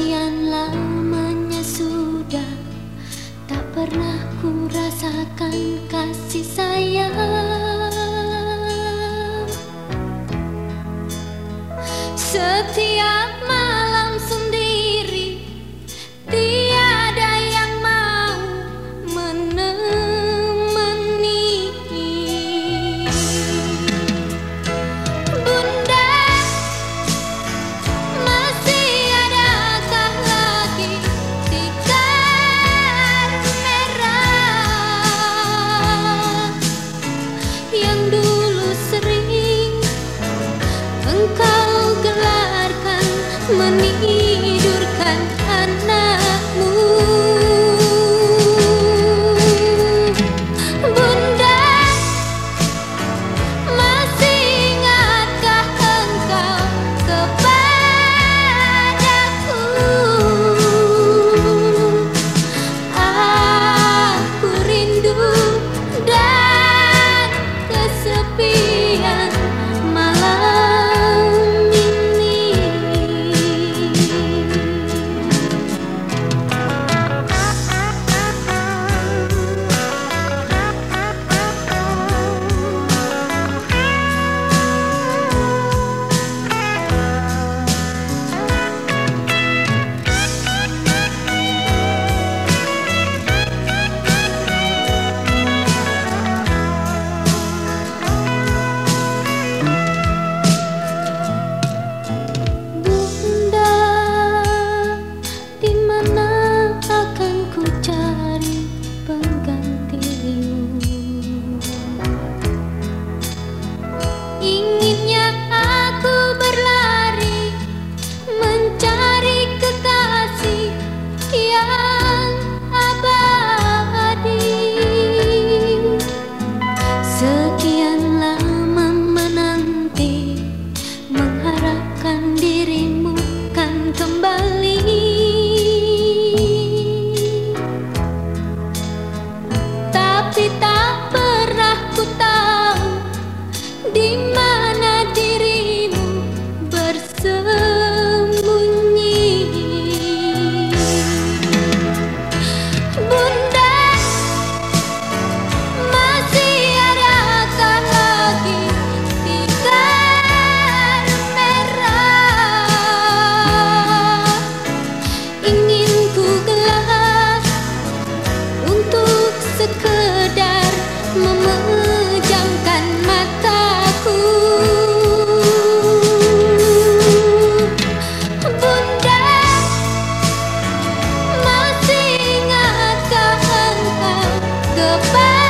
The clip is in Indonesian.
Sekian lamanya sudah Tak pernah ku rasakan kasih sayang. Setiap malam sekedar memejamkan mataku. Bunda masih ingatkah engkau kepada